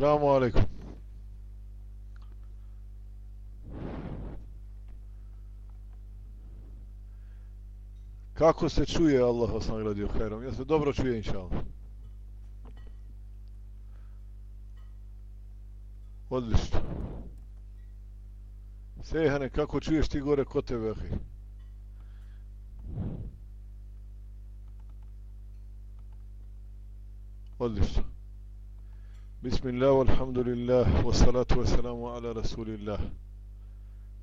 Assalamu alaikum. Kako se čuje Allah vas nagradio hajrom? Ja se dobro čuje, inša Allah. Odlično. Sejhane, kako čuješ ti gore kod tebe, ahi? Odlično. بسم الله wa salatu wa والسلام ala rasulillah,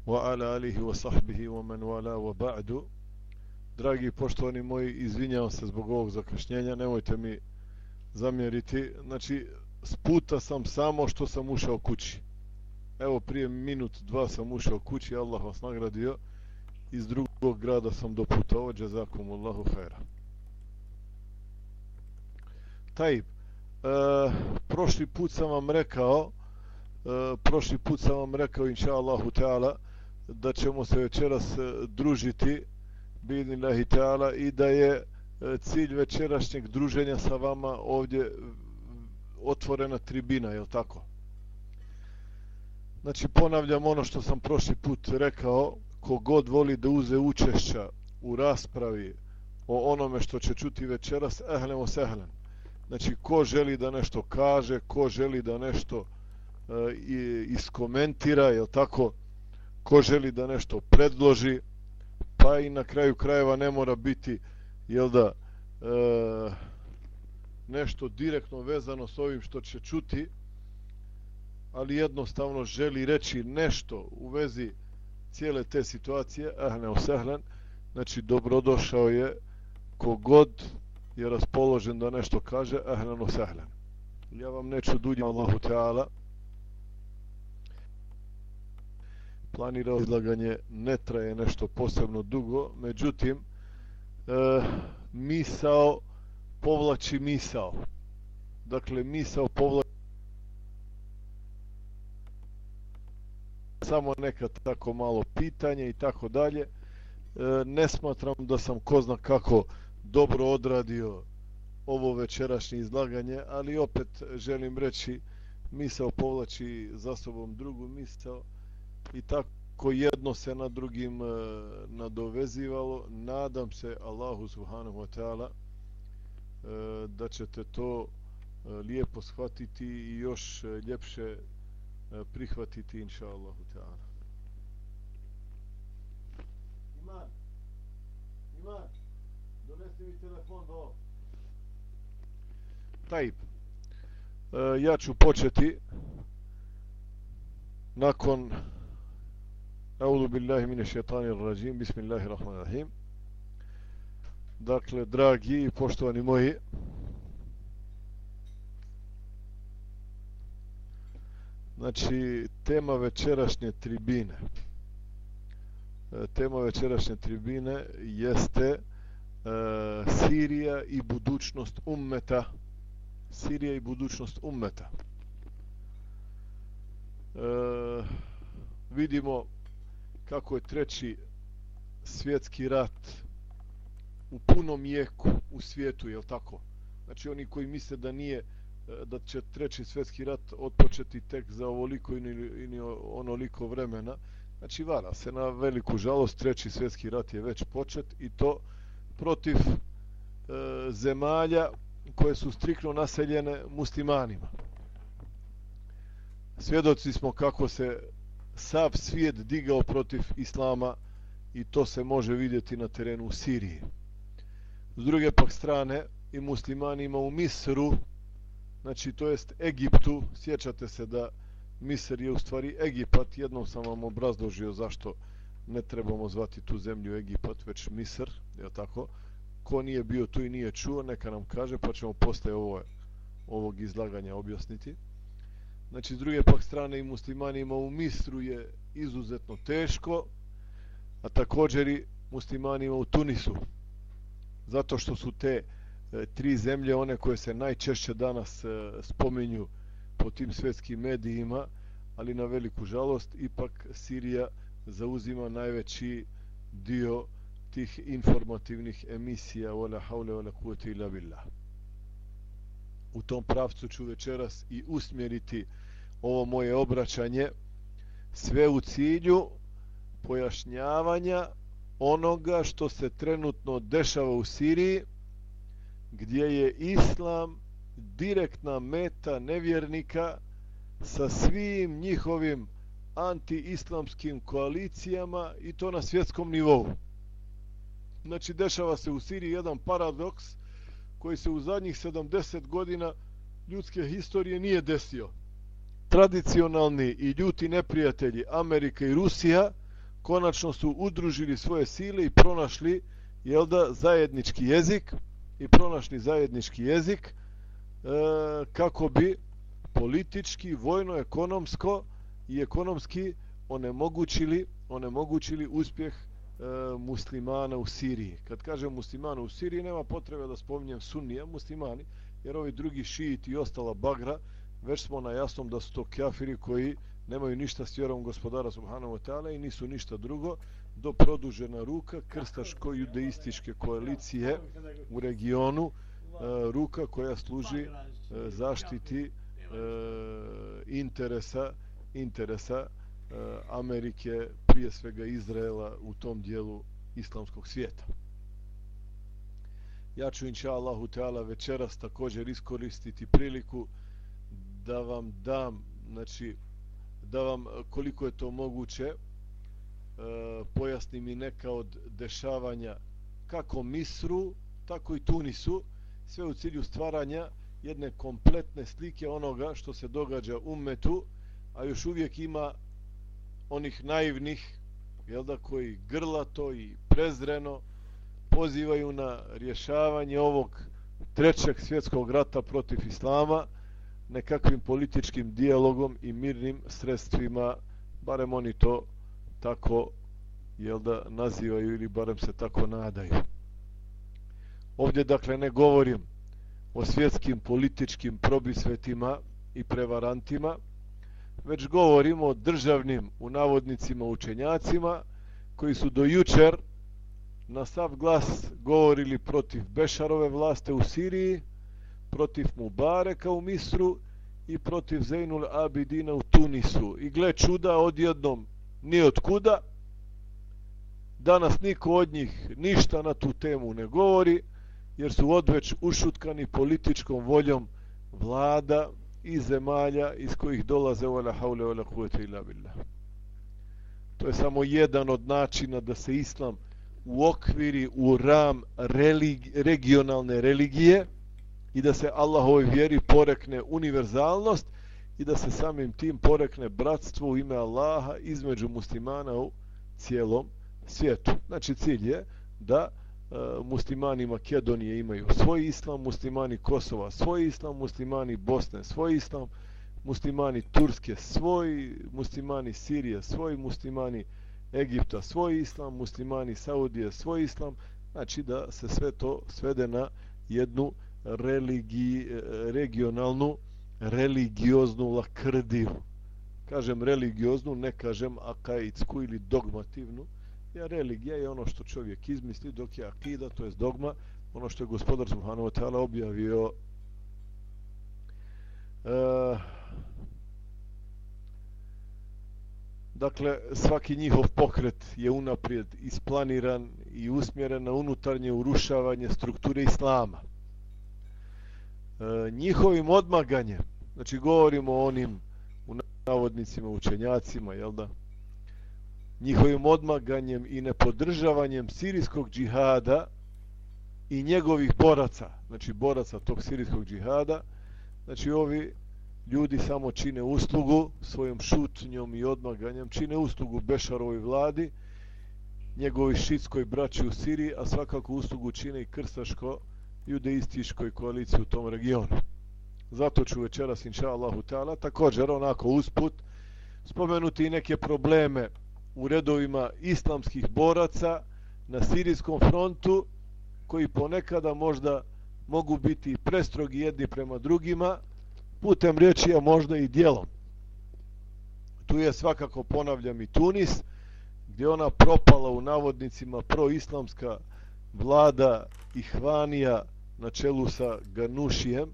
wa وعلى alihi wa sahbihi wa man wala wa ba'du. Dragi poštovani moji, izvinjavam se zbog ovog zakašnjenja, nemojte mi zamjeriti. Znači, s puta sam samo što sam ušao kući. Evo prije minut, dva sam ušao kući, Allah vas nagradio. Iz drugog grada sam doputao, džazakum Allahu hajra. Tajib, e, prošli put sam vam rekao, e, prošli put sam vam rekao, inša Allahu Teala, da ćemo se večeras e, družiti, bidnillahi Teala, i da je e, cilj večerašnjeg druženja sa vama ovdje otvorena tribina, je tako? Znači ponavljam ono što sam prošli put rekao, kogod voli da uze učešća u raspravi o onome što će čuti večeras, ehlen o sehlen. Znači ko želi da nešto kaže, ko želi da nešto e, iskomentira, je tako? Ko želi da nešto predloži, pa i na kraju krajeva ne mora biti, jel da, e, nešto direktno vezano s ovim što će čuti, ali jednostavno želi reći nešto u vezi cijele te situacije, ahne osahlan, znači dobrodošao je kogod je raspoložen da nešto kaže, ahne osehlen. Ja vam neću dulje Allahu Teala, planirao izlaganje ne traje nešto posebno dugo, međutim, e, misao povlači misao. Dakle, misao povlači samo neka tako malo pitanje i tako dalje. E, ne smatram da sam ko zna kako dobro odradio ovo večerašnje izlaganje, ali opet želim reći misao povlači za sobom drugu misao i tako jedno se na drugim e, nadovezivalo. Nadam se Allahu subhanahu wa ta'ala e, da ćete to e, lijepo shvatiti i još ljepše E, prihvatiti inša Allahu ta'ala. Iman, Iman, donesi mi telefon do Tajib. E, ja ću početi nakon Aulu billahi mine šetanir rajim, bismillahirrahmanirrahim. Dakle, dragi i poštovani moji, Znači, tema večerašnje tribine. E, tema večerašnje tribine jeste e, E, Sirija i budućnost ummeta. Sirija i budućnost ummeta. E, vidimo kako je treći svjetski rat u punom jeku u svijetu, je tako? Znači, oni koji misle da nije e, da će treći svjetski rat otpočeti tek za ovoliko ili onoliko vremena. Znači, vara se na veliku žalost, treći svjetski rat je već počet i to protiv e, zemalja koje su strikno naseljene muslimanima. Svjedoci smo kako se sav svijet digao protiv islama i to se može vidjeti na terenu u Siriji. S druge pak strane, i muslimanima u Misru, znači to jest Egiptu, sjećate se da Misr je u stvari Egipat, jednom sam vam obrazložio zašto ne trebamo zvati tu zemlju Egipat, već Misr, je tako? Ko nije bio tu i nije čuo, neka nam kaže, pa ćemo posle ovo, ovog izlaganja objasniti. Znači, s druge pak strane i muslimanima u Misru je izuzetno teško, a također i muslimanima u Tunisu, zato što su te E, tri zemlje, one koje se najčešće danas e, spominju po tim svjetskim medijima, ali na veliku žalost, ipak Sirija zauzima najveći dio tih informativnih emisija wala haule wala kuvvete illa billah. u tom pravcu ću večeras i usmjeriti ovo moje obraćanje sve u cilju pojašnjavanja onoga što se trenutno dešava u Siriji gdje je islam direktna meta nevjernika sa svim njihovim anti-islamskim koalicijama i to na svjetskom nivou. Znači, dešava se u Siriji jedan paradoks koji se u zadnjih 70 godina ljudske historije nije desio. Tradicionalni i ljuti neprijatelji Amerika i Rusija konačno su udružili svoje sile i pronašli jel da, zajednički jezik i pronašli zajednički jezik e, kako bi politički, vojno, ekonomsko i ekonomski onemogućili, onemogućili uspjeh e, muslimana u Siriji. Kad kažem muslimana u Siriji, nema potrebe da spominjem sunnija muslimani, jer ovi drugi šijiti i ostala bagra, već smo na jasnom da su to kafiri koji nemaju ništa s vjerom gospodara subhanahu wa ta'ala i nisu ništa drugo do produžena ruka krstaško-judeističke koalicije u regionu, e, ruka koja služi e, zaštiti e, interesa interesa eh, Amerike, prije svega Izraela u tom dijelu islamskog svijeta. Ja ću inša Allahu Teala večeras također iskoristiti priliku da vam dam, znači, da vam eh, koliko je to moguće eh, pojasnim i neka od dešavanja kako Misru, tako i Tunisu, sve u cilju stvaranja jedne kompletne slike onoga što se događa u Metu, a još uvijek ima onih naivnih, jel da, koji grlato i prezreno pozivaju na rješavanje ovog trećeg svjetskog rata protiv Islama nekakvim političkim dijalogom i mirnim sredstvima, barem oni to tako jel da nazivaju ili barem se tako nadaju. Ovdje dakle ne govorim o svjetskim političkim probisvetima i prevarantima, već govorimo o državnim u navodnicima učenjacima koji su do jučer na sav glas govorili protiv Bešarove vlaste u Siriji, protiv Mubareka u Misru i protiv Zeynul Abidina u Tunisu. I gle čuda odjednom ni od kuda. Danas niko od njih ništa na tu temu ne govori, jer su odveć ušutkani političkom voljom vlada i zemalja iz kojih dolaze ona haule ola kuvete ila billah. To je samo jedan od načina da se islam u okviri u ram religi, regionalne religije i da se Allahovoj vjeri porekne univerzalnost i da se samim tim porekne bratstvo u ime Allaha između muslimana u cijelom svijetu. Znači cilj je da Eh, muslimani Makedonije imaju svoj islam, muslimani Kosova svoj islam, muslimani Bosne svoj islam, muslimani Turske svoj, muslimani Sirije svoj, muslimani Egipta svoj islam, muslimani Saudije svoj islam, znači da se sve to svede na jednu religi, eh, regionalnu religioznu lakrdiju. Kažem religioznu, ne kažem akaitsku ili dogmativnu. Ja religija je ono što čovjek izmisli, dok je akida, to je dogma, ono što je gospodar Subhanahu wa ta'ala objavio e, Dakle, svaki njihov pokret je unaprijed isplaniran i usmjeren na unutarnje urušavanje strukture islama. E, njihovim odmaganjem, znači govorimo o onim u navodnicima učenjacima, jel da? Njihovim odmaganjem i nepodržavanjem sirijskog džihada i njegovih boraca, znači boraca tog sirijskog džihada, znači ovi ljudi samo čine uslugu svojom šutnjom i odmaganjem, čine uslugu Bešarovoj vladi, njegovi šitskoj braći u Siriji, a svakako uslugu čine i krstaško judeističkoj koaliciji u tom regionu. Zato ću večeras, inša Allahu ta'ala, također onako usput spomenuti i neke probleme u redovima islamskih boraca na sirijskom frontu, koji ponekada možda mogu biti prestrogi jedni prema drugima, putem riječi, a možda i dijelom. Tu je svakako, ponavljam, i Tunis, gdje ona propala u navodnicima proislamska vlada Ihvanija na čelu sa Ganušijem,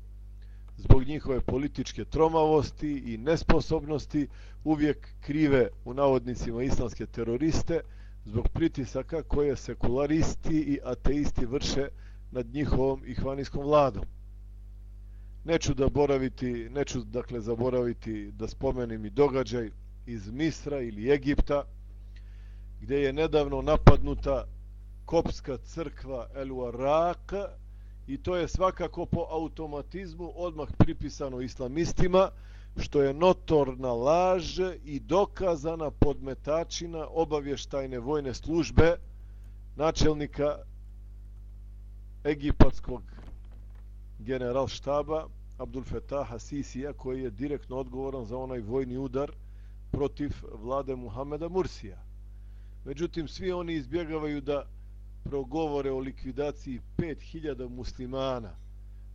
zbog njihove političke tromavosti i nesposobnosti uvijek krive u navodnicima islamske teroriste zbog pritisaka koje sekularisti i ateisti vrše nad njihovom ihvanijskom vladom. Neću da boraviti, neću dakle zaboraviti da spomenem i događaj iz Misra ili Egipta gdje je nedavno napadnuta kopska crkva El Waraq i to je svakako po automatizmu odmah pripisano islamistima što je notorna laž i dokazana podmetačina obavještajne vojne službe načelnika egipatskog general štaba Abdul Fetaha Sisija koji je direktno odgovoran za onaj vojni udar protiv vlade Muhameda Mursija. Međutim, svi oni izbjegavaju da progovore o likvidaciji 5000 muslimana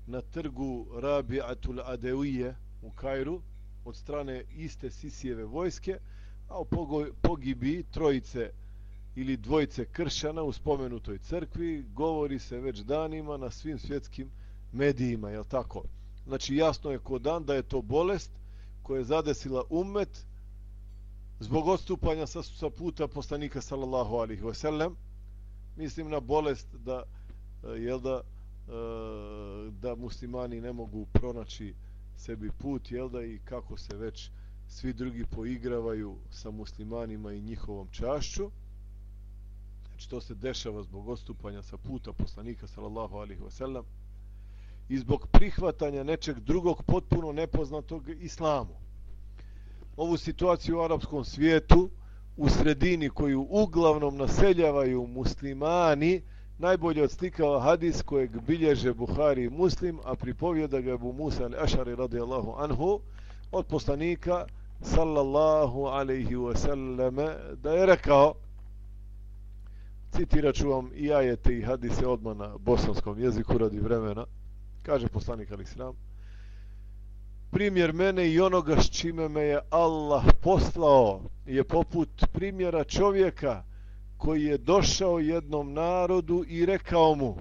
na trgu Rabi'atul Adewije u Kairu od strane iste Sisijeve vojske, a o pogibi trojice ili dvojice kršana u spomenutoj crkvi govori se već danima na svim svjetskim medijima, je tako? Znači jasno je kodan da je to bolest koja je zadesila umet zbog odstupanja sa, sa puta poslanika sallallahu alaihi wasallam, mislim na bolest da je jel da e, da muslimani ne mogu pronaći sebi put jel da i kako se već svi drugi poigravaju sa muslimanima i njihovom čašću. Znači to se dešava zbog odstupanja sa puta poslanika sallallahu alaihi wasallam i zbog prihvatanja nečeg drugog potpuno nepoznatog islamu. Ovu situaciju u arapskom svijetu u sredini koju uglavnom naseljavaju muslimani najbolje odslikava hadis kojeg bilježe Buhari i Muslim a pripovjeda ga Abu Musa al-Ashari radijallahu anhu od poslanika sallallahu alaihi wasallam da je rekao citirat ću vam i ajete i hadise odmah na bosanskom jeziku radi vremena kaže poslanik al-Islam primjer mene i onoga s čime me je Allah poslao je poput primjera čovjeka koji je došao jednom narodu i rekao mu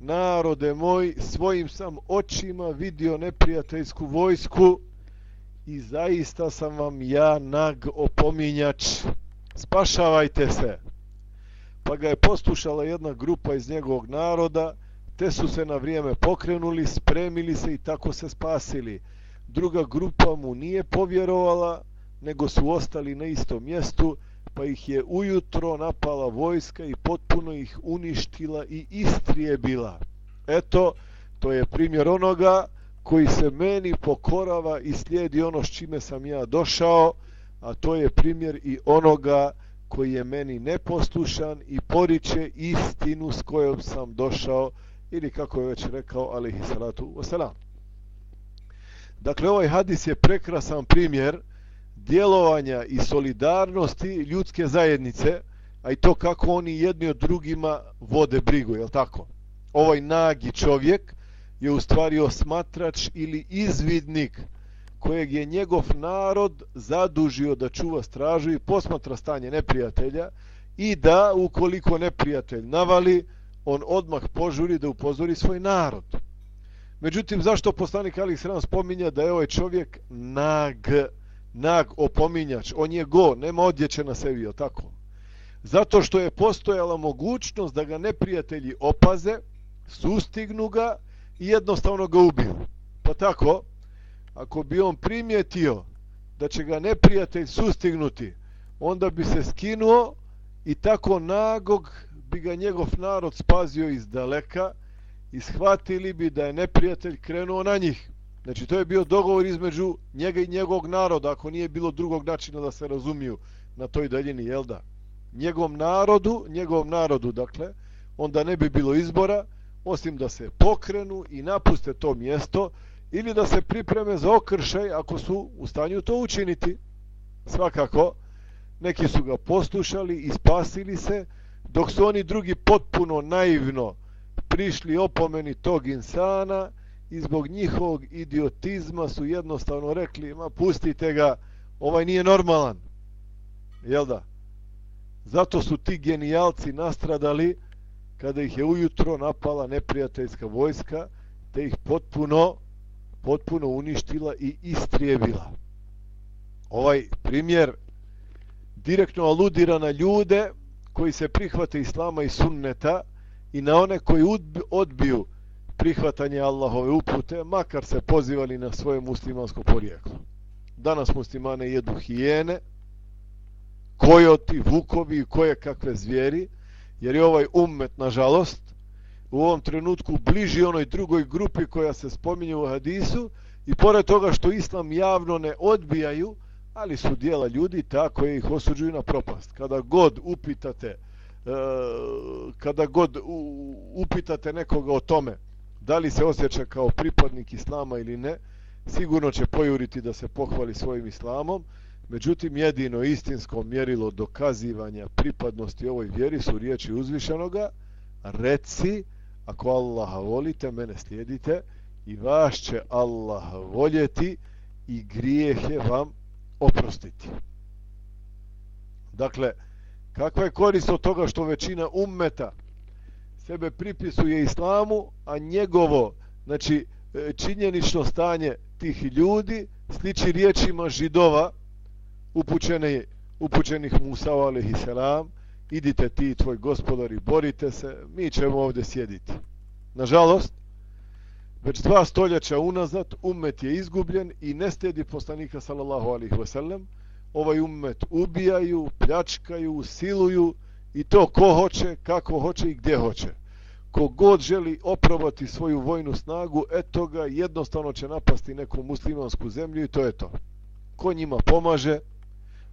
narode moj svojim sam očima vidio neprijateljsku vojsku i zaista sam vam ja nag opominjač. Spašavajte se. Pa ga je poslušala jedna grupa iz njegovog naroda te su se na vrijeme pokrenuli, spremili se i tako se spasili. Druga grupa mu nije povjerovala, nego su ostali na istom mjestu, pa ih je ujutro napala vojska i potpuno ih uništila i istrijebila. Eto, to je primjer onoga koji se meni pokorava i slijedi ono s čime sam ja došao, a to je primjer i onoga koji je meni neposlušan i poriče istinu s kojom sam došao ili kako je već rekao alihi salatu wasalam. Dakle, ovaj hadis je prekrasan primjer djelovanja i solidarnosti ljudske zajednice, a i to kako oni jedni od drugima vode brigu, je tako? Ovaj nagi čovjek je u stvari osmatrač ili izvidnik kojeg je njegov narod zadužio da čuva stražu i posmatra stanje neprijatelja i da, ukoliko neprijatelj navali, on odmah požuri da upozori svoj narod. Međutim, zašto poslanik Ali Sram spominja da je ovaj čovjek nag, nag opominjač? On je go, nema odjeće na sebi, je tako? Zato što je postojala mogućnost da ga neprijatelji opaze, sustignu ga i jednostavno ga ubiju. Pa tako, ako bi on primijetio da će ga neprijatelj sustignuti, onda bi se skinuo i tako nagog bi ga njegov narod spazio iz daleka i shvatili bi da je neprijatelj krenuo na njih. Znači, to je bio dogovor između njega i njegovog naroda, ako nije bilo drugog načina da se razumiju na toj daljini, jel da? Njegovom narodu, njegovom narodu, dakle, onda ne bi bilo izbora, osim da se pokrenu i napuste to mjesto, ili da se pripreme za okršaj ako su u stanju to učiniti. Svakako, neki su ga poslušali i spasili se, dok su oni drugi potpuno naivno prišli opomeni tog insana i zbog njihovog idiotizma su jednostavno rekli ma pustite ga, ovaj nije normalan jel da zato su ti genijalci nastradali kada ih je ujutro napala neprijateljska vojska te ih potpuno potpuno uništila i istrijebila. Ovaj primjer direktno aludira na ljude koji se prihvate islama i sunneta i na one koji odbiju prihvatanje Allahove upute, makar se pozivali na svoje muslimansko porijeklo. Danas muslimane jedu hijene, kojoti, vukovi i koje kakve zvijeri, jer je ovaj ummet, nažalost, u ovom trenutku bliži onoj drugoj grupi koja se spominje u hadisu i pored toga što islam javno ne odbijaju, ali su dijela ljudi ta koje ih osuđuju na propast. Kada god upitate e, kada god upitate nekoga o tome da li se osjeća kao pripadnik islama ili ne, sigurno će pojuriti da se pohvali svojim islamom, međutim jedino istinsko mjerilo dokazivanja pripadnosti ovoj vjeri su riječi uzvišenoga, reci, ako Allaha volite, mene slijedite i vas će Allah voljeti i grijehe vam oprostiti. Dakle, kakva je korist od toga što većina ummeta sebe pripisuje islamu, a njegovo, znači, e, činjenično stanje tih ljudi sliči riječima židova upućene, upućenih Musa alaihi salam idite ti tvoj gospodar i borite se mi ćemo ovdje sjediti nažalost već dva stoljeća unazad ummet je izgubljen i ne stedi poslanika sallallahu alaihi wasallam ovaj ummet ubijaju, pljačkaju, siluju i to ko hoće, kako hoće i gdje hoće kogod želi oprobati svoju vojnu snagu, eto ga, jednostavno će napasti neku muslimansku zemlju i to je to. Ko njima pomaže?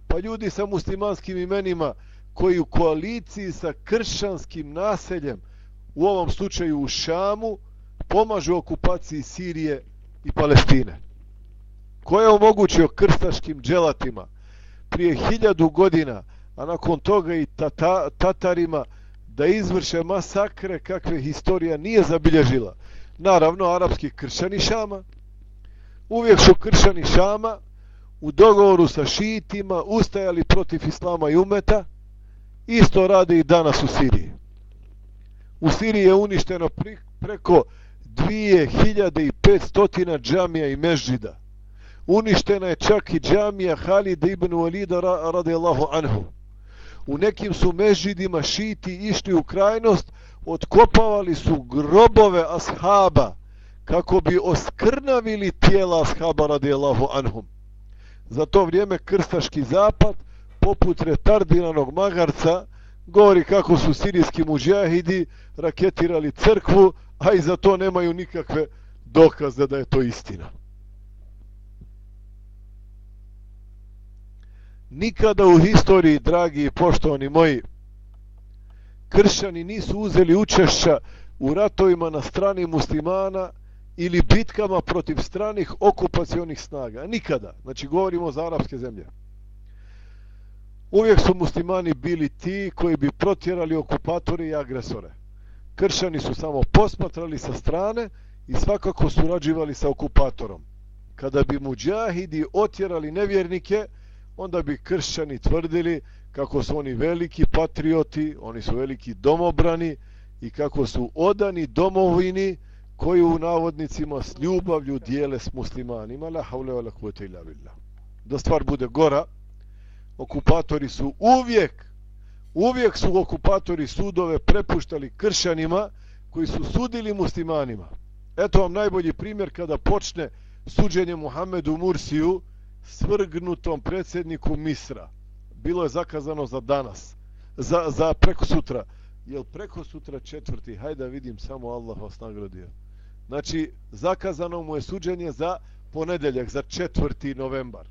Pa ljudi sa muslimanskim imenima koji u koaliciji sa kršanskim naseljem, u ovom slučaju u Šamu, pomažu okupaciji Sirije i Palestine. Ko je omogućio krstaškim dželatima prije hiljadu godina, a nakon toga i tata, tatarima, da izvrše masakre kakve historija nije zabilježila. Naravno, arapski kršani Šama, uvijek su kršani Šama u dogovoru sa šitima ustajali protiv islama i umeta, isto rade i danas u Siriji. U Siriji je uništeno preko 2500 džamija i mežida. Uništena je čak i džamija Halid ibn Walida radijallahu anhu u nekim su mežidima šiti išli u krajnost, otkopavali su grobove ashaba kako bi oskrnavili tijela ashaba radijallahu anhum. Za to vrijeme krstaški zapad, poput retardiranog magarca, govori kako su sirijski muđahidi raketirali crkvu, a i za to nemaju nikakve dokaze da je to istina. Nikada u historiji, dragi i poštovani moji, kršćani nisu uzeli učešća u ratovima na strani muslimana ili bitkama protiv stranih okupacionih snaga. Nikada. Znači, govorimo za arapske zemlje. Uvijek su muslimani bili ti koji bi protjerali okupatore i agresore. Kršćani su samo posmatrali sa strane i svakako surađivali sa okupatorom. Kada bi muđahidi otjerali nevjernike, onda bi kršćani tvrdili kako su oni veliki patrioti, oni su veliki domobrani i kako su odani domovini koji u navodnicima s ljubavlju dijele s muslimanima. La haule wa la kuvvete illa billah. Da stvar bude gora, okupatori su uvijek, uvijek su okupatori sudove prepuštali kršanima koji su sudili muslimanima. Eto vam najbolji primjer kada počne suđenje Muhammedu Mursiju, svrgnutom predsjedniku Misra. Bilo je zakazano za danas, za, za preko sutra. Jel preko sutra četvrti? Hajde da vidim, samo Allah vas nagradio. Znači, zakazano mu je suđenje za ponedeljak, za četvrti novembar.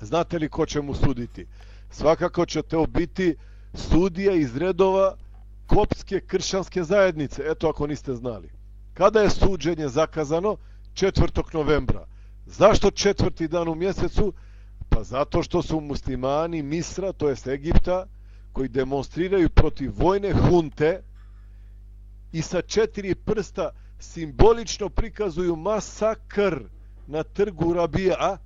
Znate li ko će mu suditi? Svakako će to biti sudija iz redova kopske kršćanske zajednice. Eto ako niste znali. Kada je suđenje zakazano? 4. novembra. Zašto četvrti dan u mjesecu? Pa zato što su muslimani Misra, to jest Egipta, koji demonstriraju protiv vojne hunte i sa četiri prsta simbolično prikazuju masakr na trgu Rabija,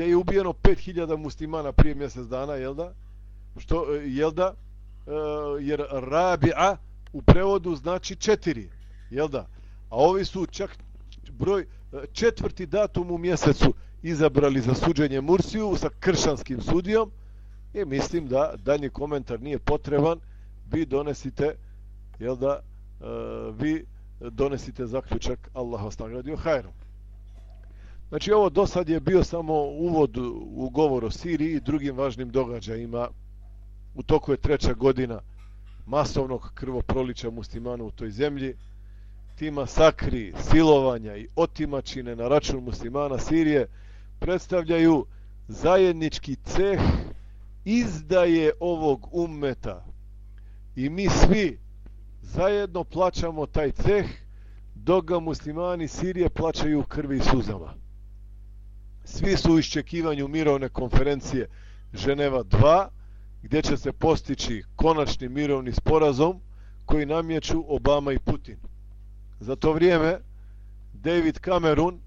gdje je ubijeno 5000 muslimana prije mjesec dana, jel da? Što, e, jel da? E, jer Rabi'a u prevodu znači četiri, jel da? A ovi su čak broj e, četvrti datum u mjesecu izabrali za suđenje Mursiju sa kršanskim sudijom i mislim da danji komentar nije potreban vi donesite jel da e, vi donesite zaključak Allah vas nagradio hajrom znači ovo do sad je bio samo uvod u govor o Siriji i drugim važnim događajima u toku je treća godina masovnog krvoprolića muslimana u toj zemlji ti masakri, silovanja i otimačine na račun muslimana Sirije predstavljaju zajednički ceh izdaje ovog ummeta i mi svi zajedno plaćamo taj ceh dok ga muslimani Sirije plaćaju krvi i suzama. Svi su u iščekivanju mirovne konferencije Ženeva 2 gdje će se postići konačni mirovni sporazum koji namjeću Obama i Putin. Za to vrijeme David Cameron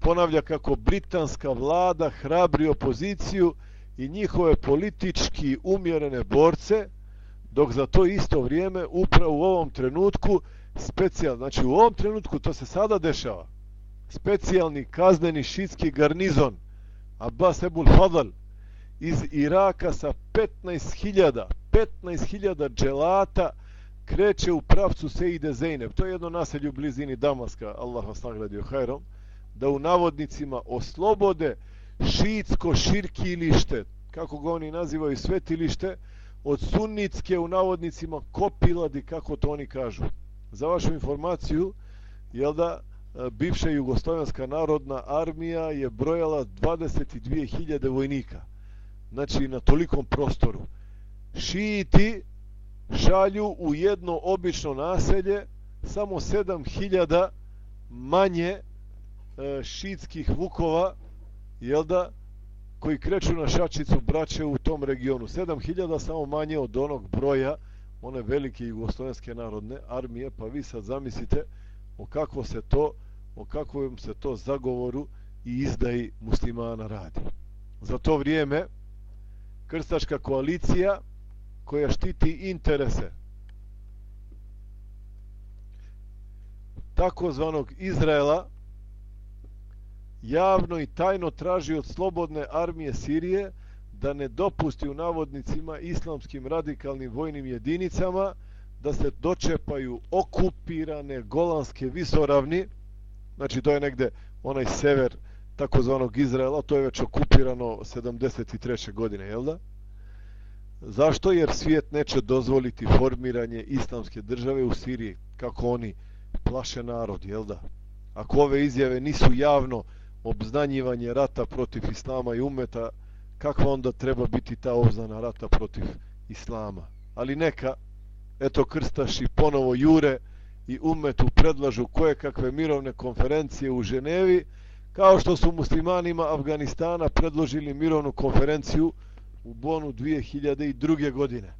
ponavlja kako britanska vlada hrabri opoziciju i njihove politički umjerene borce, dok za to isto vrijeme upravo u ovom trenutku specijal, znači u ovom trenutku to se sada dešava, specijalni kazneni šitski garnizon Abbas Ebul Fadal iz Iraka sa 15.000 15.000 dželata kreće u pravcu Seide Zeynep. To je jedno naselje u blizini Damaska, Allah vas nagradio hajrom, da u navodnicima oslobode šitsko širkilište, kako ga oni nazivaju svetilište, od sunnitske u navodnicima kopiladi, kako to oni kažu. Za vašu informaciju, jel da, E, bivša Jugoslovenska narodna armija je brojala 22.000 vojnika. Znači, na tolikom prostoru. Šiti šalju u jedno obično naselje samo 7000 manje šiitskih šitskih vukova, jel da, koji kreću na šačicu braće u tom regionu. 7000 samo manje od onog broja one velike jugoslovenske narodne armije, pa vi sad zamislite o kako se to, o kakvom se to zagovoru i izdaji muslimana radi. Za to vrijeme krstaška koalicija koja štiti interese takozvanog Izraela javno i tajno traži od slobodne armije Sirije da ne dopusti u navodnicima islamskim radikalnim vojnim jedinicama da se dočepaju okupirane golanske visoravni, znači to je negde onaj sever takozvanog Izraela, to je već okupirano 73. godine, jel da? Zašto? Jer svijet neće dozvoliti formiranje islamske države u Siriji, kako oni plaše narod, jel da? Ako ove izjave nisu javno obznanjivanje rata protiv islama i umeta, kakva onda treba biti ta obznana rata protiv islama? Ali neka, eto krstaši ponovo jure i umetu predlažu koje kakve mirovne konferencije u Ženevi, kao što su muslimanima Afganistana predložili mirovnu konferenciju u Bonu 2002. godine.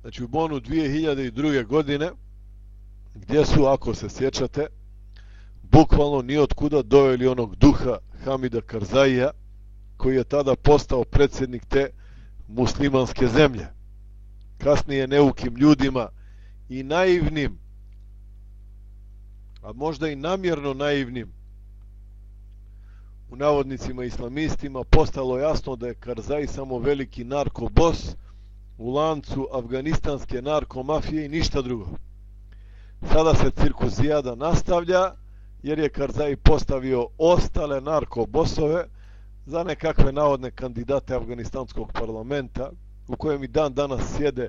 Znači u Bonu 2002. godine gdje su, ako se sjećate, bukvalno ni od kuda doveli onog duha Hamida Karzaija, koji je tada postao predsjednik te muslimanske zemlje. Kasnije neukim ljudima i naivnim, a možda i namjerno naivnim, u navodnicima islamistima postalo jasno da je Karzai samo veliki narkobos u lancu afganistanske narkomafije i ništa drugo. Sada se cirkuzijada nastavlja jer je Karzai postavio ostale narkobosove za nekakve navodne kandidate afganistanskog parlamenta u kojem i dan danas sjede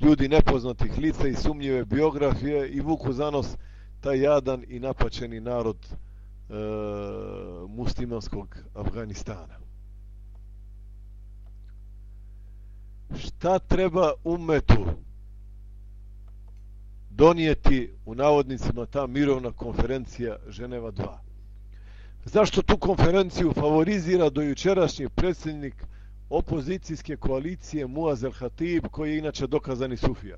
ljudi nepoznatih lica i sumnjive biografije i vuku zanos taj jadan i napačeni narod e, muslimanskog Afganistana. Šta treba umetu donijeti u navodnicima ta mirovna konferencija Ženeva 2? Zašto tu konferenciju favorizira dojučerašnji predsjednik opozicijske koalicije Muaz el-Hatib, koji je inače dokazani Sufija?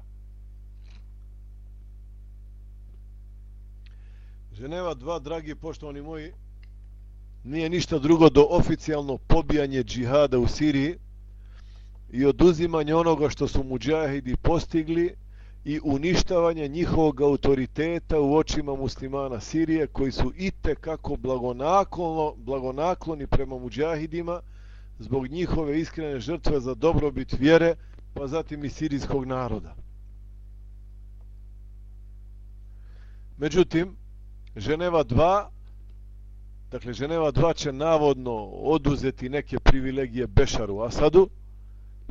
Ženeva 2, dragi poštovani moji, nije ništa drugo do oficijalno pobijanje džihada u Siriji i oduzimanje onoga što su muđahidi postigli i uništavanje njihovog autoriteta u očima muslimana Sirije koji su ite kako blagonaklono, blagonakloni prema muđahidima zbog njihove iskrene žrtve za dobrobit vjere pa zatim i sirijskog naroda. Međutim, Ženeva 2 dakle Ženeva 2 će navodno oduzeti neke privilegije Bešaru Asadu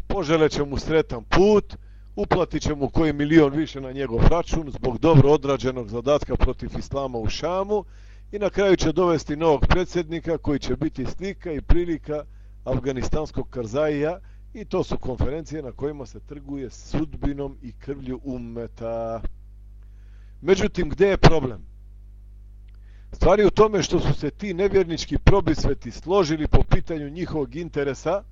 poželeće mu sretan put uplatit će mu koji milion više na njegov račun zbog dobro odrađenog zadatka protiv Islama u Šamu i na kraju će dovesti novog predsjednika koji će biti slika i prilika afganistanskog Karzaija i to su konferencije na kojima se trguje sudbinom i krvlju ummeta. Međutim, gdje je problem? Stvari u tome što su se ti nevjernički probisveti složili po pitanju njihovog interesa,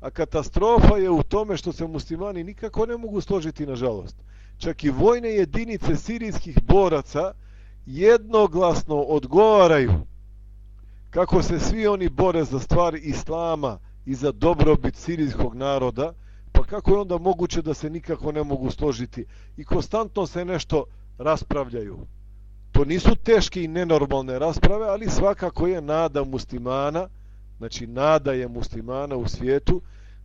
a katastrofa je u tome što se muslimani nikako ne mogu složiti, nažalost. Čak i vojne jedinice sirijskih boraca jednoglasno odgovaraju kako se svi oni bore za stvar islama i za dobrobit sirijskog naroda, pa kako je onda moguće da se nikako ne mogu složiti i konstantno se nešto raspravljaju. To nisu teške i nenormalne rasprave, ali svakako je nada muslimana, znači nada je muslimana u svijetu,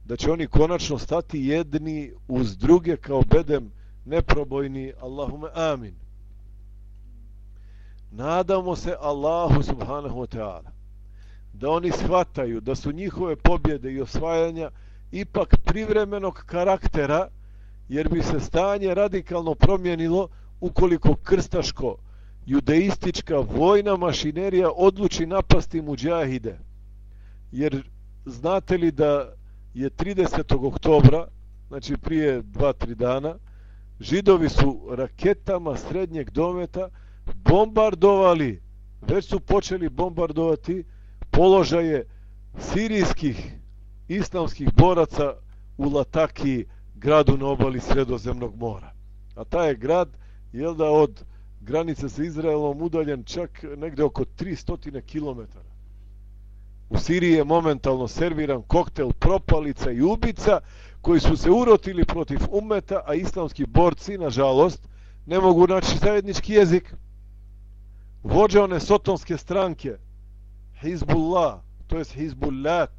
da će oni konačno stati jedni uz druge kao bedem neprobojni. Allahume amin. Nadamo se Allahu subhanahu wa ta'ala da oni shvataju da su njihove pobjede i osvajanja ipak privremenog karaktera jer bi se stanje radikalno promijenilo ukoliko krstaško judeistička vojna mašinerija odluči napasti muđahide. Jer znate li da je 30. oktobra, znači prije 2-3 dana, židovi su raketama srednjeg dometa bombardovali, već su počeli bombardovati položaje sirijskih islamskih boraca u Lataki, gradu na obali Sredozemnog mora. A taj je grad, jel da od granice sa Izraelom udaljen čak negde oko 300 km. U Siriji je momentalno serviran koktel propalica i ubica koji su se urotili protiv umeta, a islamski borci, nažalost, ne mogu naći zajednički jezik. Vođa one sotonske stranke, Hizbullah, to jest Hizbullat,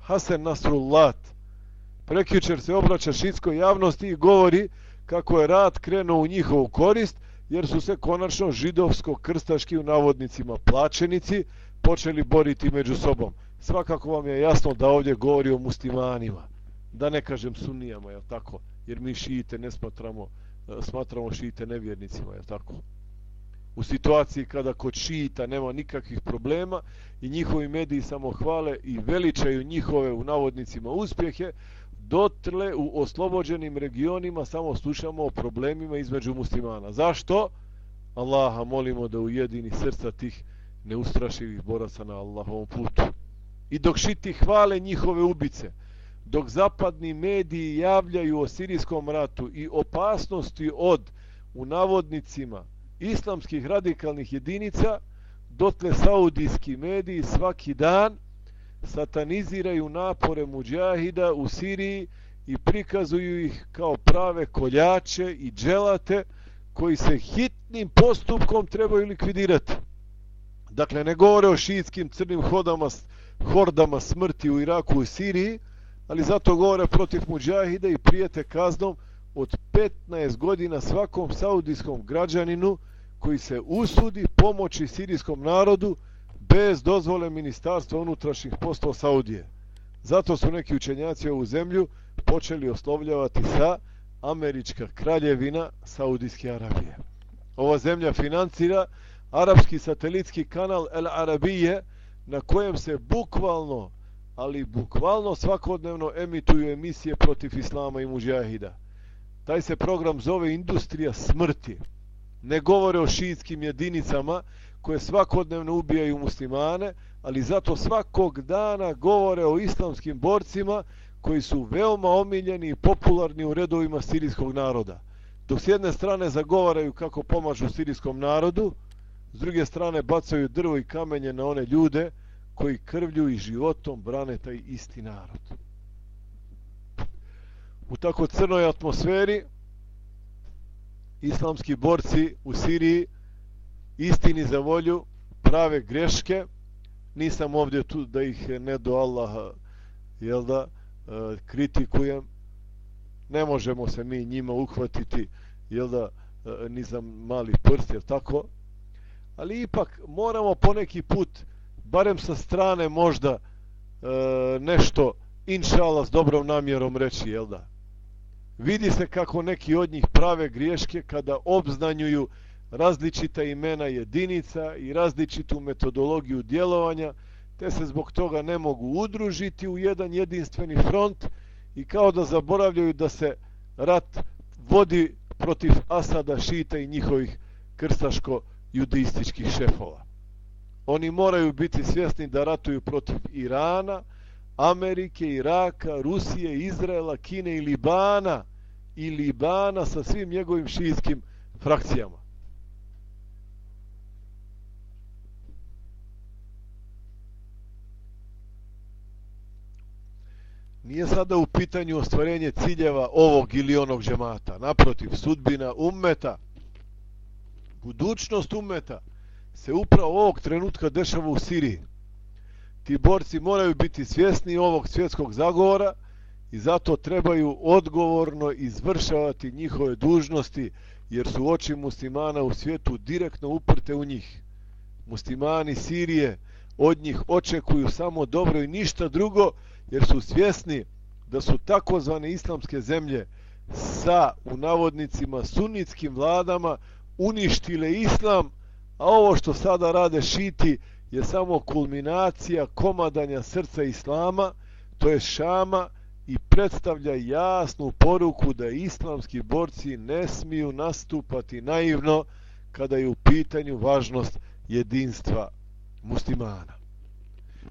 Hasan Nasrullat, prekjučer se obraća šitskoj javnosti i govori kako je rat krenuo u njihovu korist, jer su se konačno židovsko-krstaški u navodnicima plaćenici počeli boriti među sobom. Svakako vam je jasno da ovdje govori o muslimanima, da ne kažem sunijama, je tako? Jer mi šijite ne smatramo, e, smatramo šijite nevjernicima, je tako? U situaciji kada kod šijita nema nikakvih problema i njihovi mediji samo hvale i veličaju njihove u navodnicima uspjehe, dotle u oslobođenim regionima samo slušamo o problemima između muslimana. Zašto? Allaha molimo da ujedini srca tih neustrašivih boraca na Allahovom putu. I dok šiti hvale njihove ubice, dok zapadni mediji javljaju o sirijskom ratu i opasnosti od, u navodnicima, islamskih radikalnih jedinica, dotle saudijski mediji svaki dan sataniziraju napore muđahida u Siriji i prikazuju ih kao prave koljače i dželate koji se hitnim postupkom trebaju likvidirati. Dakle, ne govore o šiitskim crnim hodama, hordama smrti u Iraku i Siriji, ali zato govore protiv muđahida i prijete kaznom od 15 godina svakom saudijskom građaninu koji se usudi pomoći sirijskom narodu bez dozvole ministarstva unutrašnjih poslova Saudije. Zato su neki učenjaci ovu zemlju počeli oslovljavati sa američka kraljevina Saudijske Arabije. Ova zemlja financira arapski satelitski kanal El Arabije na kojem se bukvalno, ali bukvalno svakodnevno emituju emisije protiv islama i muđahida. Taj se program zove Industrija smrti. Ne govore o šiitskim jedinicama koje svakodnevno ubijaju muslimane, ali zato svakog dana govore o islamskim borcima koji su veoma omiljeni i popularni u redovima sirijskog naroda. Dok s jedne strane zagovaraju kako pomažu sirijskom narodu, s druge strane bacaju drvo i kamenje na one ljude koji krvlju i životom brane taj isti narod. U tako crnoj atmosferi islamski borci u Siriji istini za volju prave greške. Nisam ovdje tu da ih ne do Allaha jel da e, kritikujem. Ne možemo se mi njima uhvatiti jel da e, ni nisam mali prst jel tako? Ali ipak moramo poneki put barem sa strane možda e, nešto inšala s dobrom namjerom reći jel da? Vidi se kako neki od njih prave griješke kada obznanjuju različita imena jedinica i različitu metodologiju djelovanja, te se zbog toga ne mogu udružiti u jedan jedinstveni front i kao da zaboravljaju da se rat vodi protiv Asada, Šita i njihovih krstaško judističkih šefova. Oni moraju biti svjesni da ratuju protiv Irana, Amerike, Iraka, Rusije, Izraela, Kine i Libana i Libana sa svim njegovim šijskim frakcijama. Nije sada u pitanju ostvarenje ciljeva ovog ili onog džemata. Naprotiv, sudbina ummeta, budućnost ummeta se upravo ovog trenutka dešava u Siriji ti borci moraju biti svjesni ovog svjetskog zagovora i zato trebaju odgovorno izvršavati njihove dužnosti jer su oči muslimana u svijetu direktno uprte u njih. Muslimani Sirije od njih očekuju samo dobro i ništa drugo jer su svjesni da su takozvane islamske zemlje sa u navodnicima sunnitskim vladama uništile islam, a ovo što sada rade šiti je samo kulminacija komadanja srca Islama, to je šama i predstavlja jasnu poruku da islamski borci ne smiju nastupati naivno kada je u pitanju važnost jedinstva muslimana.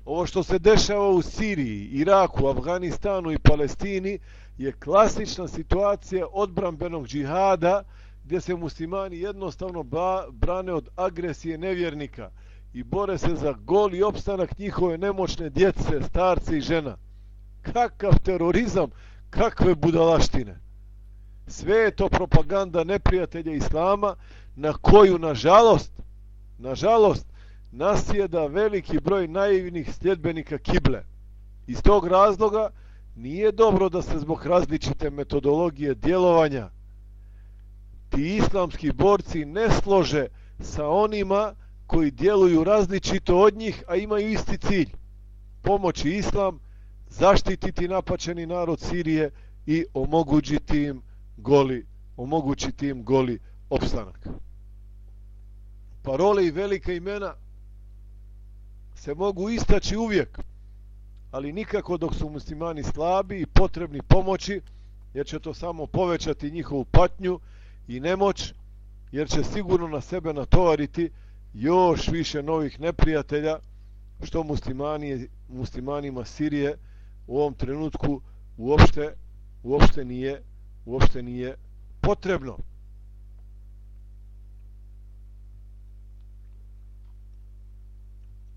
Ovo što se dešava u Siriji, Iraku, Afganistanu i Palestini je klasična situacija odbrambenog džihada gdje se muslimani jednostavno brane od agresije nevjernika – i bore se za gol i opstanak njihove nemoćne djece, starce i žena. Kakav terorizam, kakve budalaštine. Sve je to propaganda neprijatelja Islama na koju, nažalost, nažalost, nasjeda veliki broj naivnih sljedbenika Kible. Iz tog razloga nije dobro da se zbog različite metodologije djelovanja ti islamski borci ne slože sa onima koji djeluju različito od njih, a imaju isti cilj. Pomoći islam, zaštititi napačeni narod Sirije i omogućiti im goli, omogućiti im goli opstanak. Parole i velika imena se mogu istaći uvijek, ali nikako dok su muslimani slabi i potrebni pomoći, jer će to samo povećati njihovu patnju i nemoć, jer će sigurno na sebe natovariti još više novih neprijatelja što muslimani, muslimanima Sirije u ovom trenutku uopšte, uopšte nije uopšte nije potrebno.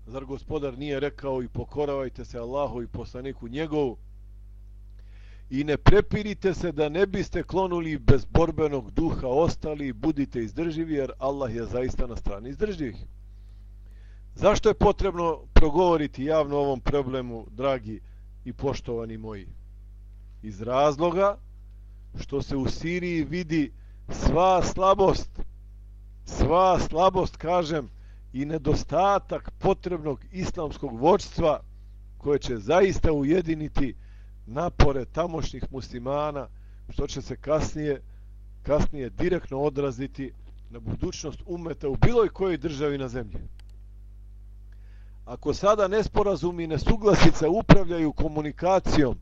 Zar gospodar nije rekao i pokoravajte se Allahu i poslaniku njegovu i ne prepirite se da ne biste klonuli bez borbenog duha ostali i budite izdrživi jer Allah je zaista na strani izdrživih. Zašto je potrebno progovoriti javno o ovom problemu, dragi i poštovani moji? Iz razloga što se u Siriji vidi sva slabost, sva slabost, kažem, i nedostatak potrebnog islamskog vođstva koje će zaista ujediniti napore tamošnjih muslimana, što će se kasnije, kasnije direktno odraziti na budućnost umeta u bilo kojoj državi na zemlji. Ako sada nesporazumi i nesuglasica upravljaju komunikacijom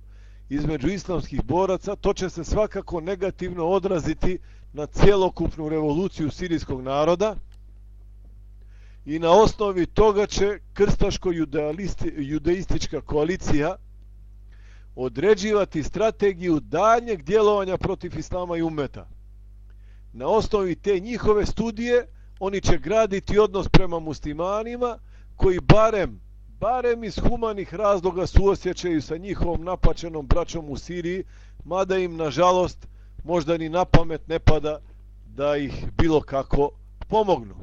između islamskih boraca, to će se svakako negativno odraziti na cijelokupnu revoluciju sirijskog naroda i na osnovi toga će krstaško-judeistička koalicija određivati strategiju daljnjeg djelovanja protiv islama i umeta. Na osnovi te njihove studije oni će graditi odnos prema muslimanima koji barem, barem iz humanih razloga suosjećaju sa njihovom napačenom braćom u Siriji, mada im nažalost možda ni na pamet ne pada da ih bilo kako pomognu.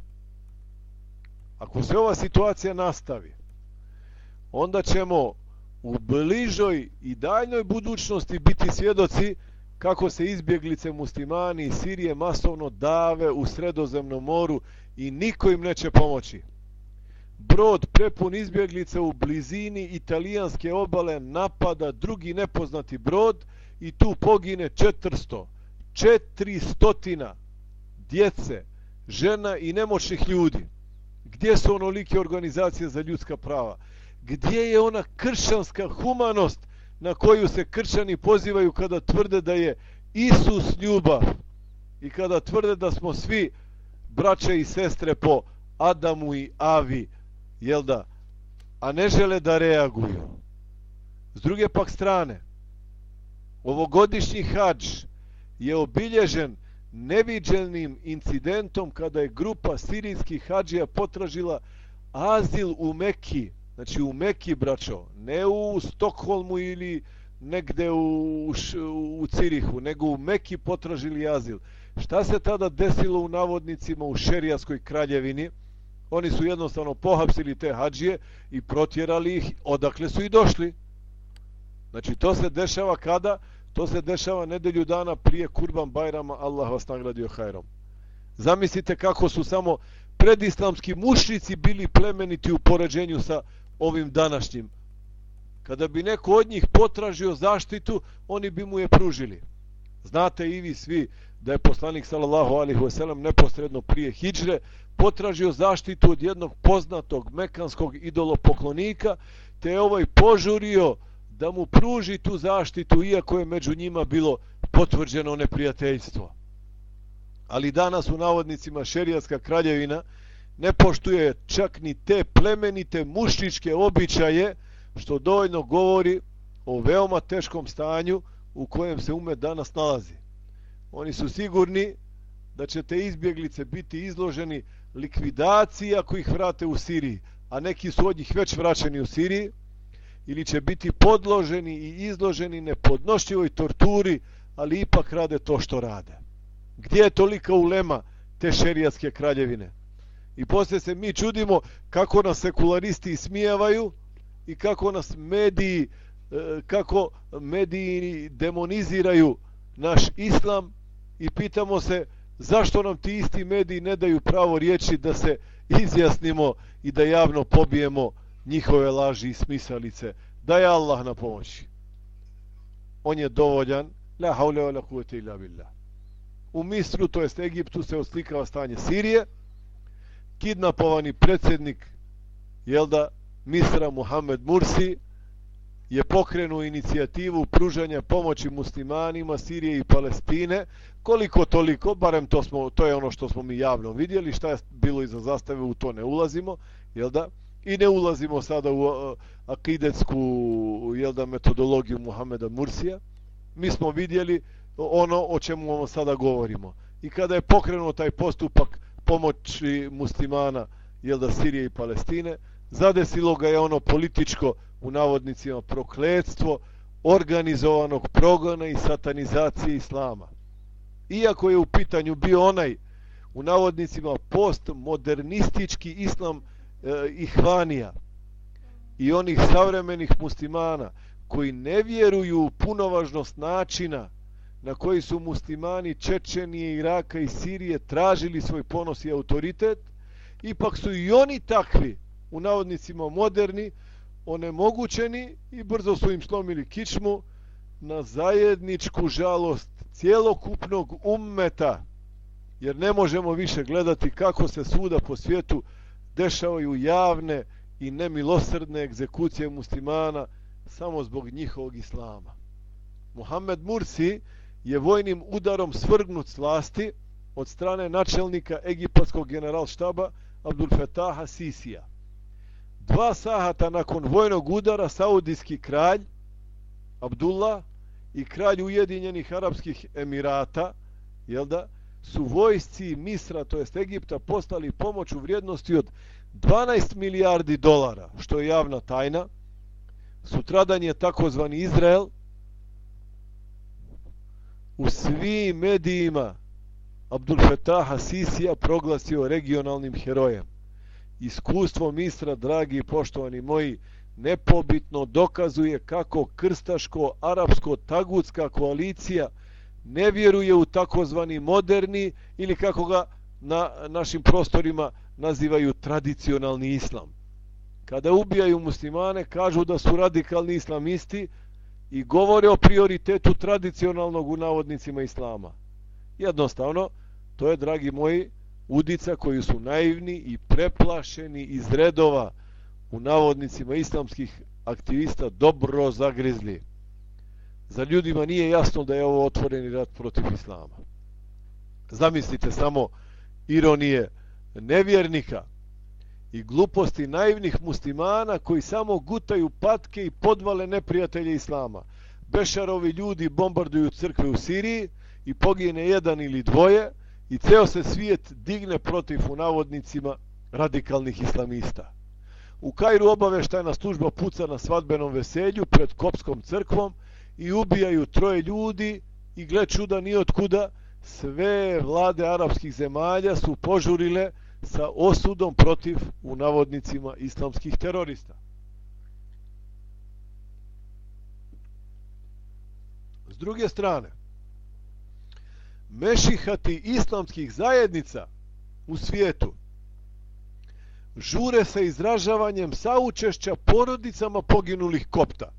Ako se ova situacija nastavi, onda ćemo u bližoj i daljnoj budućnosti biti svjedoci kako se izbjeglice muslimani iz Sirije masovno dave u sredozemnom moru i niko im neće pomoći. Brod prepun izbjeglice u blizini italijanske obale napada drugi nepoznati brod i tu pogine 400, 400 djece, žena i nemoćnih ljudi. Gdje su onolike organizacije za ljudska prava? Gdje je ona kršćanska humanost na koju se kršćani pozivaju kada tvrde da je Isus ljubav i kada tvrde da smo svi braće i sestre po Adamu i Avi, jel da? A ne žele da reaguju. S druge pak strane, ovogodišnji hađ je obilježen neviđenim incidentom kada je grupa sirijskih hađija potražila azil u Mekiji, znači u Meki, braćo, ne u Stokholmu ili negde u, u Cirihu, nego u Meki potražili azil. Šta se tada desilo u navodnicima u Šerijaskoj kraljevini? Oni su jednostavno pohapsili te hađije i protjerali ih odakle su i došli. Znači to se dešava kada? To se dešava nedelju dana prije Kurban Bajrama, Allah vas nagradio hajrom. Zamislite kako su samo predislamski mušnici bili plemeniti u poređenju sa ovim današnjim. Kada bi neko od njih potražio zaštitu, oni bi mu je pružili. Znate i vi svi da je poslanik sallallahu alaihi wasallam neposredno prije hidžre potražio zaštitu od jednog poznatog mekanskog idolopoklonika, te je ovaj požurio da mu pruži tu zaštitu iako je među njima bilo potvrđeno neprijateljstvo. Ali danas u navodnicima šerijatska kraljevina ne poštuje čak ni te plemenite mušničke običaje što dovoljno govori o veoma teškom stanju u kojem se umet danas nalazi. Oni su sigurni da će te izbjeglice biti izloženi likvidaciji ako ih vrate u Siriji, a neki su od njih već vraćeni u Siriji, ili će biti podloženi i izloženi nepodnošljivoj torturi, ali ipak rade to što rade. Gdje je tolika ulema te šerijatske kraljevine? I poslije se mi čudimo kako nas sekularisti ismijevaju i kako nas mediji e, kako mediji demoniziraju naš islam i pitamo se zašto nam ti isti mediji ne daju pravo riječi da se izjasnimo i da javno pobijemo njihove laži i smisalice. Da je Allah na pomoći. On je dovoljan. La haule wa la kuvete illa billah. U Misru, to jest Egiptu, se oslikava stanje Sirije. Kidnapovani predsjednik, jelda Misra Muhammed Mursi, je pokrenuo inicijativu pružanja pomoći muslimanima Sirije i Palestine, koliko toliko, barem to, smo, to je ono što smo mi javno vidjeli, šta je bilo iza zastave, u to ne ulazimo, jel da? I ne ulazimo sada u uh, akidetsku jel da, metodologiju Muhameda Mursija. Mi smo vidjeli ono o čemu ono sada govorimo. I kada je pokrenuo taj postupak pomoći muslimana jel da, Sirije i Palestine, zadesilo ga je ono političko u navodnicima prokledstvo organizovanog progona i satanizacije islama. Iako je u pitanju bio onaj u navodnicima postmodernistički islam e, ihvanija i onih savremenih muslimana koji ne vjeruju u punovažnost načina na koji su muslimani Čečenije, Iraka i Sirije tražili svoj ponos i autoritet, ipak su i oni takvi u navodnicima moderni, onemogućeni i brzo su im slomili kičmu na zajedničku žalost cijelokupnog ummeta, jer ne možemo više gledati kako se svuda po svijetu dešavaju javne i nemilosrdne egzekucije muslimana samo zbog njihovog islama. Muhammed Mursi je vojnim udarom svrgnut s vlasti od strane načelnika egipatskog generalštaba Abdul Fetaha Sisija dva sahata nakon vojnog udara saudijski kralj Abdullah i kralj Ujedinjenih Arabskih Emirata jel da, su vojsci Misra, to jest Egipta, postali pomoć u vrijednosti od 12 milijardi dolara, što je javna tajna. Sutradan je takozvani Izrael u svim medijima Abdul Fetaha Sisija proglasio regionalnim herojem. Iskustvo misra, dragi i poštovani moji, nepobitno dokazuje kako krstaško-arapsko-tagutska koalicija ne vjeruje u takozvani moderni ili kako ga na našim prostorima nazivaju tradicionalni islam. Kada ubijaju muslimane, kažu da su radikalni islamisti i govore o prioritetu tradicionalnog u navodnicima islama. Jednostavno, to je, dragi moji, udica koji su naivni i preplašeni iz redova u navodnicima islamskih aktivista dobro zagrizli. Za ljudima nije jasno da je ovo otvoreni rat protiv islama. Zamislite samo ironije nevjernika i gluposti naivnih muslimana koji samo gutaju patke i podvale neprijatelje islama. Bešarovi ljudi bombarduju crkve u Siriji i pogine jedan ili dvoje i ceo se svijet digne protiv u navodnicima radikalnih islamista. U Kairu obaveštajna služba puca na svadbenom veselju pred Kopskom crkvom i ubijaju troje ljudi i gle čuda ni od kuda sve vlade arapskih zemalja su požurile sa osudom protiv u navodnicima islamskih terorista. S druge strane, mešihati islamskih zajednica u svijetu žure sa izražavanjem saučešća porodicama poginulih kopta.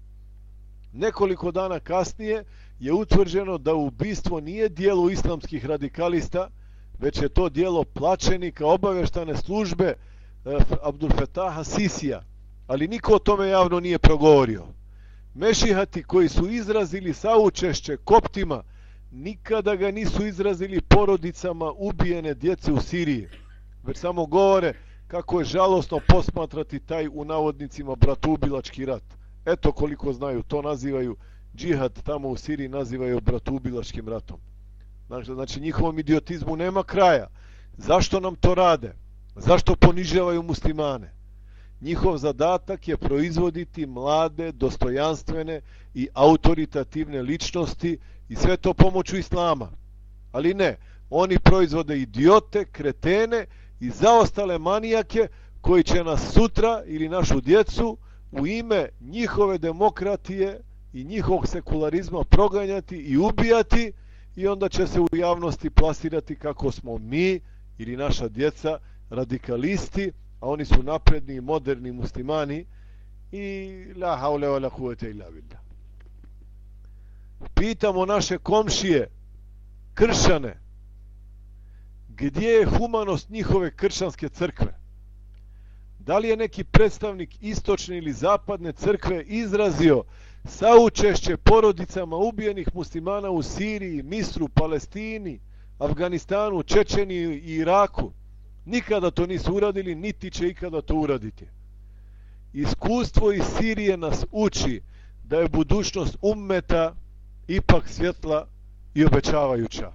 Nekoliko dana kasnije je utvrđeno da ubistvo nije dijelo islamskih radikalista, već je to dijelo plaćenika obaveštane službe eh, Abdul Fetaha Sisija, ali niko o tome javno nije progovorio. Mešihati koji su izrazili saučešće koptima, nikada ga nisu izrazili porodicama ubijene djece u Siriji, već samo govore kako je žalostno posmatrati taj u navodnicima bratubilački rat. Eto koliko znaju, to nazivaju džihad tamo u Siriji nazivaju bratubilačkim ratom. Znači, znači njihovom idiotizmu nema kraja. Zašto nam to rade? Zašto ponižavaju muslimane? Njihov zadatak je proizvoditi mlade, dostojanstvene i autoritativne ličnosti i sve to pomoću islama. Ali ne, oni proizvode idiote, kretene i zaostale manijake koji će nas sutra ili našu djecu u ime njihove demokratije i njihovog sekularizma proganjati i ubijati i onda će se u javnosti plasirati kako smo mi ili naša djeca radikalisti, a oni su napredni i moderni muslimani i la haule wa la kuvete illa billah. Pitamo naše komšije, kršane, gdje je humanost njihove kršanske crkve? Da li je neki predstavnik istočne ili zapadne crkve izrazio saučešće porodicama ubijenih muslimana u Siriji, Misru, Palestini, Afganistanu, Čečeniji i Iraku? Nikada to nisu uradili, niti će ikada to uraditi. Iskustvo iz Sirije nas uči da je budućnost ummeta ipak svjetla i obećavajuća.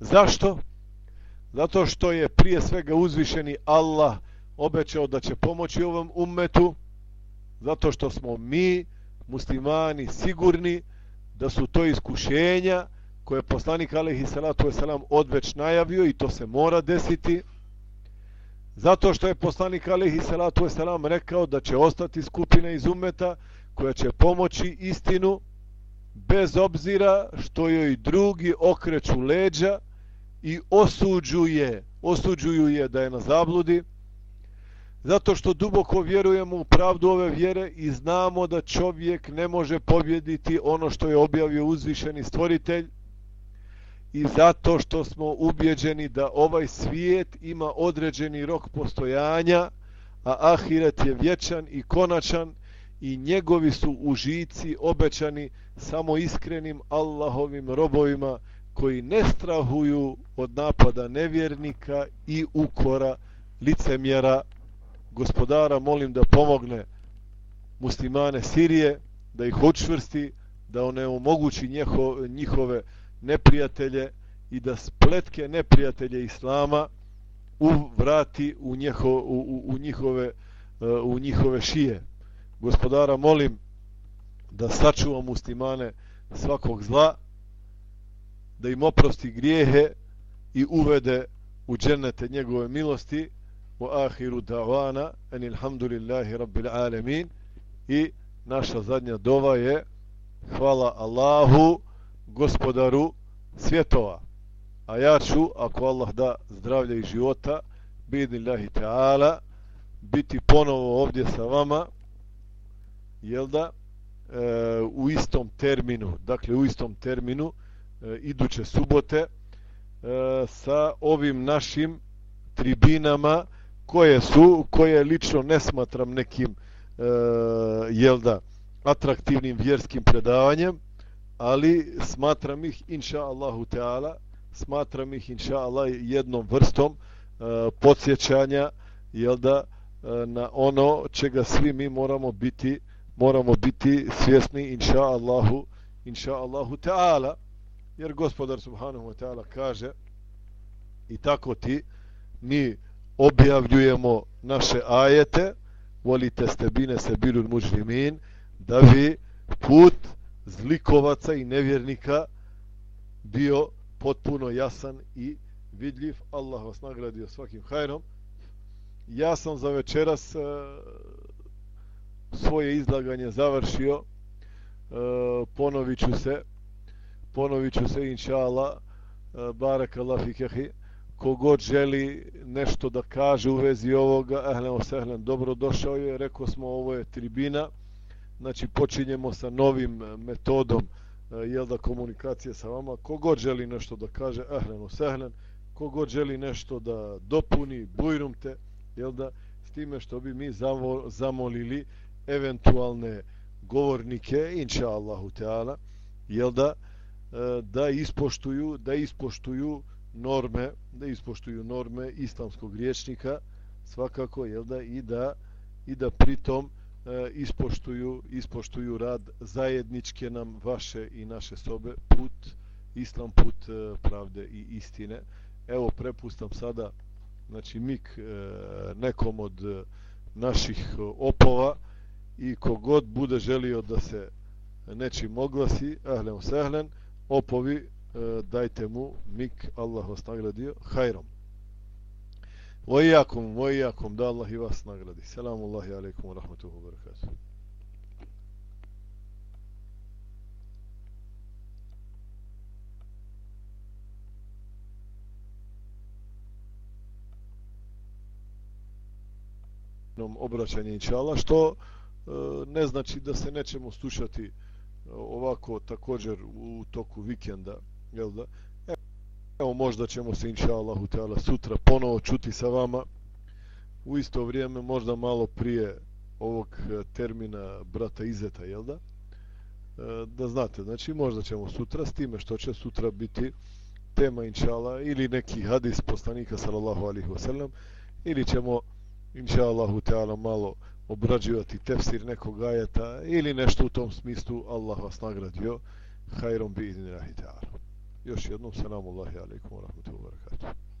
Zašto? Zato što je prije svega uzvišeni Allah obećao da će pomoći ovom ummetu, zato što smo mi, muslimani, sigurni da su to iskušenja koje je poslanik alaihi salatu wasalam odveć najavio i to se mora desiti, zato što je poslanik alaihi salatu wasalam rekao da će ostati skupina iz ummeta koja će pomoći istinu bez obzira što joj drugi okreću leđa i osuđuje, osuđuju je da je na zabludi, zato što duboko vjerujemo u pravdu ove vjere i znamo da čovjek ne može pobjediti ono što je objavio uzvišeni stvoritelj i zato što smo ubjeđeni da ovaj svijet ima određeni rok postojanja, a ahiret je vječan i konačan i njegovi su užici obećani samo iskrenim Allahovim robovima koji ne strahuju od napada nevjernika i ukora licemjera gospodara molim da pomogne muslimane Sirije da ih učvrsti da one omogući njihove neprijatelje i da spletke neprijatelje Islama uvrati u, njeho, u, u, u, njihove, e, u njihove šije. Gospodara molim da sačuva muslimane svakog zla da im oprosti grijehe i uvede u džennete njegove milosti u ahiru الحمد لله رب العالمين i naša zadnja dova je hvala Allahu gospodaru svjetova. A ja ću ako Allah da zdravlja i života bidnillahi ta'ala biti ponovo ovdje sa vama jel da? E, u istom terminu dakle u istom terminu e, iduće subote e, sa ovim našim tribinama koje su koje lično ne smatram nekim e, jel da atraktivnim vjerskim predavanjem ali smatram ih inša Allahu Teala smatram ih inša Allah jednom vrstom e, podsjećanja jel da e, na ono čega svi mi moramo biti moramo biti svjesni inša Allahu inša Allahu Teala. Jer gospodar subhanahu wa ta'ala kaže i tako ti ni objavljujemo naše ajete volite stebine se bilul mužlimin da bi put zlikovaca i nevjernika bio potpuno jasan i vidljiv. Allah vas nagradio svakim hajrom. Ja sam za večeras e, svoje izlaganje završio. E, ponovit ću se. Ponovit ću se, inša Allah. E, barak Allah i. Kogod želi nešto da kaže u vezi ovoga, ehlen osehlen, dobro došao je. Rekao smo, ovo je tribina. Znači, počinjemo sa novim e, metodom e, jel da komunikacije sa vama, kogod želi nešto da kaže, ehlen osehlen, kogod želi nešto da dopuni, bujrumte, jel da, s time što bi mi zamolili eventualne govornike, inša Allahu Teala, jel da, e, da ispoštuju, da ispoštuju norme, da ispoštuju norme islamskog riječnika, svakako, jel da, i da, i da pritom, E, ispoštuju, ispoštuju rad zajedničke nam vaše i naše sobe put, islam put e, pravde i istine. Evo prepustam sada znači mik e, nekom od e, naših opova i kogod bude želio da se nečim oglasi, ahlen sehlen, opovi, E, dajte mu mik Allah vas nagradio hajrom. Vajakum, vajakum, da Allah i vas nagradi. Selamu Allahi alaikum wa rahmatuhu wa obraćanje inšala, što e, ne znači da se nećemo slušati e, ovako također u toku vikenda jel da? Evo možda ćemo se inša Allahu Teala sutra ponovo čuti sa vama. U isto vrijeme, možda malo prije ovog e, termina brata Izeta, jel da? E, da znate, znači možda ćemo sutra s time što će sutra biti tema inšala ili neki hadis poslanika sallallahu alihi wasallam ili ćemo inša Allahu Teala malo obrađivati tefsir nekog ajeta ili nešto u tom smislu Allah vas nagradio hajrom bi idin rahitearom još jednom selamu Allahi alaikum wa rahmatullahi wa barakatuh.